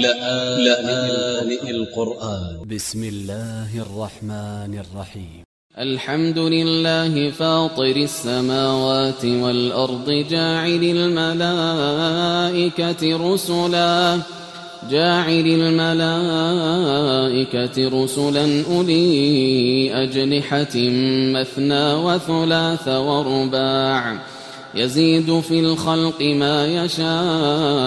لآن القرآن. ب س م الله الرحمن الرحيم الحمد لله فاطر السماوات والأرض جاعل الملائكة رسلا جاعل الملائكة رسلا أولي أجنحة مثنى وثلاث ورباع. يزيد في الخلق ما يشاء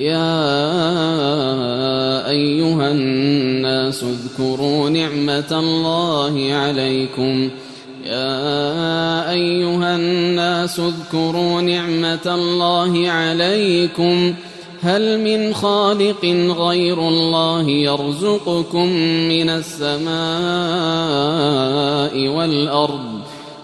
يا أيها الناس اذكروا نعمة الله عليكم. يا أيها الناس اذكروا نعمة الله عليكم. هل من خالق غير الله يرزقكم من السماء والأرض؟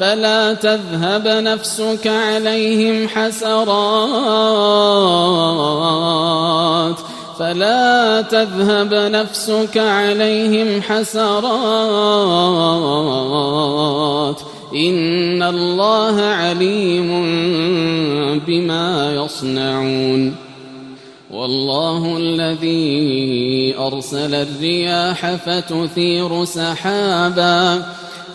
فلا تذهب نفسك عليهم حسرات. فلا تذهب نفسك عليهم حسرات. إن الله عليم بما يصنعون. والله الذي أرسل الرياح فتثير سحاباً.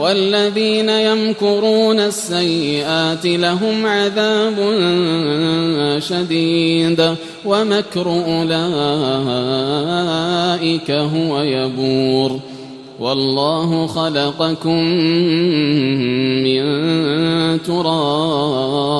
والذين يمكرون السيئات لهم عذاب شديد ومكر أولئك هو يبور والله خلقكم من تراب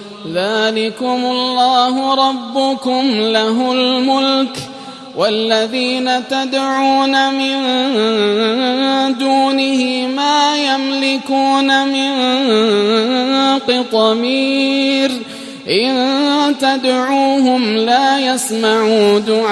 ذلكم الله ربكم له الملك والذين تدعون من دونه ما يملكون من قطمير إن تدعوهم لا يسمعوا دعاءكم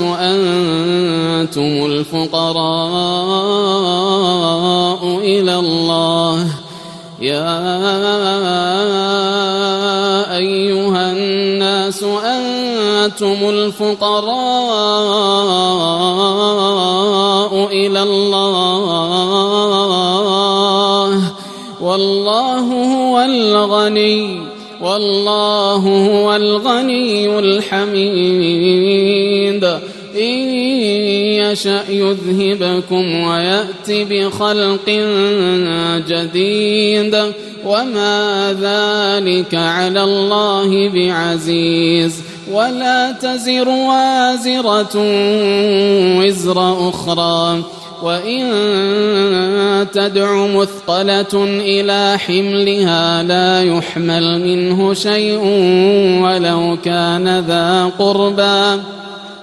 أنتم الفقراء إلى الله. يا أيها الناس أنتم الفقراء إلى الله. والله هو الغني والله هو الغني الحميد. يشأ يذهبكم ويأت بخلق جديد وما ذلك على الله بعزيز ولا تزر وازرة وزر أخرى وإن تدع مثقلة إلى حملها لا يحمل منه شيء ولو كان ذا قربى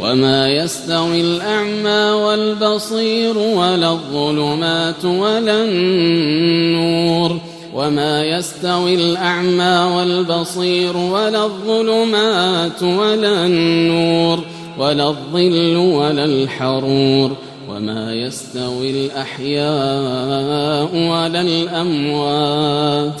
وما يستوي الأعمى والبصير ولا الظلمات ولا النور وما يستوي الأعمى والبصير ولا الظلمات ولا النور ولا الظل ولا الحرور وما يستوي الأحياء ولا الأموات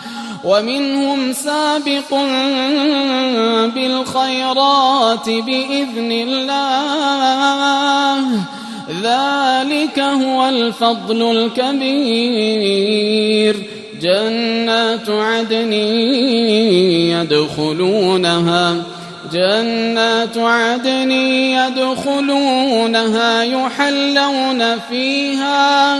ومنهم سابق بالخيرات بإذن الله. ذلك هو الفضل الكبير. جنات عدن يدخلونها جنات عدن يدخلونها يحلون فيها.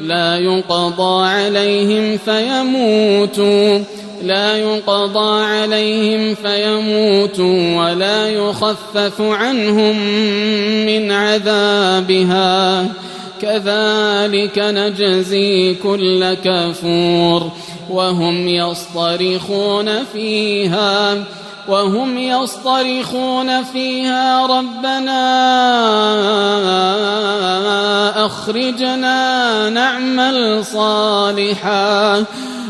لا يقضى عليهم فيموتوا. لا يقضى عليهم فيموتوا ولا يخفف عنهم من عذابها. كذلك نجزي كل كفور وهم يصطرخون فيها. وهم يصطرخون فيها ربنا أخرجنا نعمل صالحا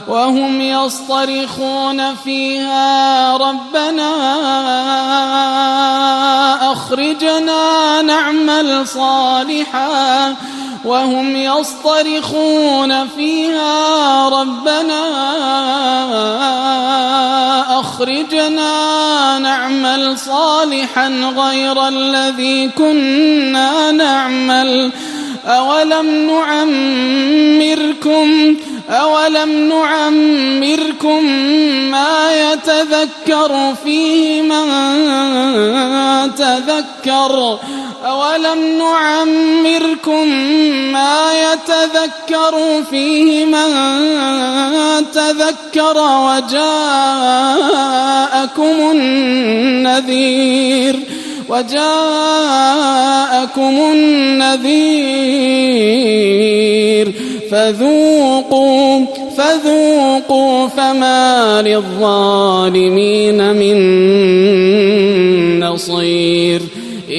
وهم يصطرخون فيها ربنا أخرجنا نعمل صالحا وهم يصطرخون فيها ربنا أخرجنا نعمل صالحا غير الذي كنا نعمل. أولم نعمركم؟ أولم نعمركم ما يتذكر فيه من تذكر؟ أولم نعمركم ما يتذكر فيه من تذكر وجاءكم النذير وجاءكم النذير فذوقوا فذوقوا فما للظالمين من نصير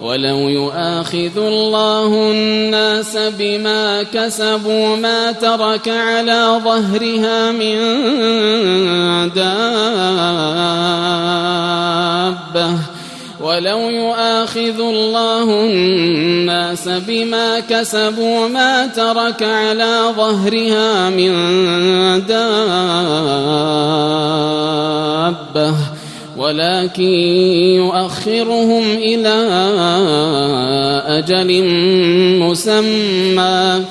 ولو يؤاخذ الله الناس بما كسبوا ما ترك على ظهرها من دابة. ولو يؤاخذ الله الناس بما كسبوا ما ترك على ظهرها من دابة. ولكن يؤخرهم إلى أجل مسمى.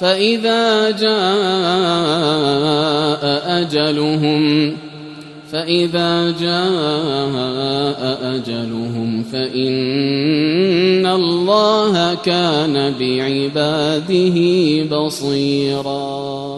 فإذا جاء أجلهم فإذا جاء أجلهم فإن الله كان بعباده بصيراً.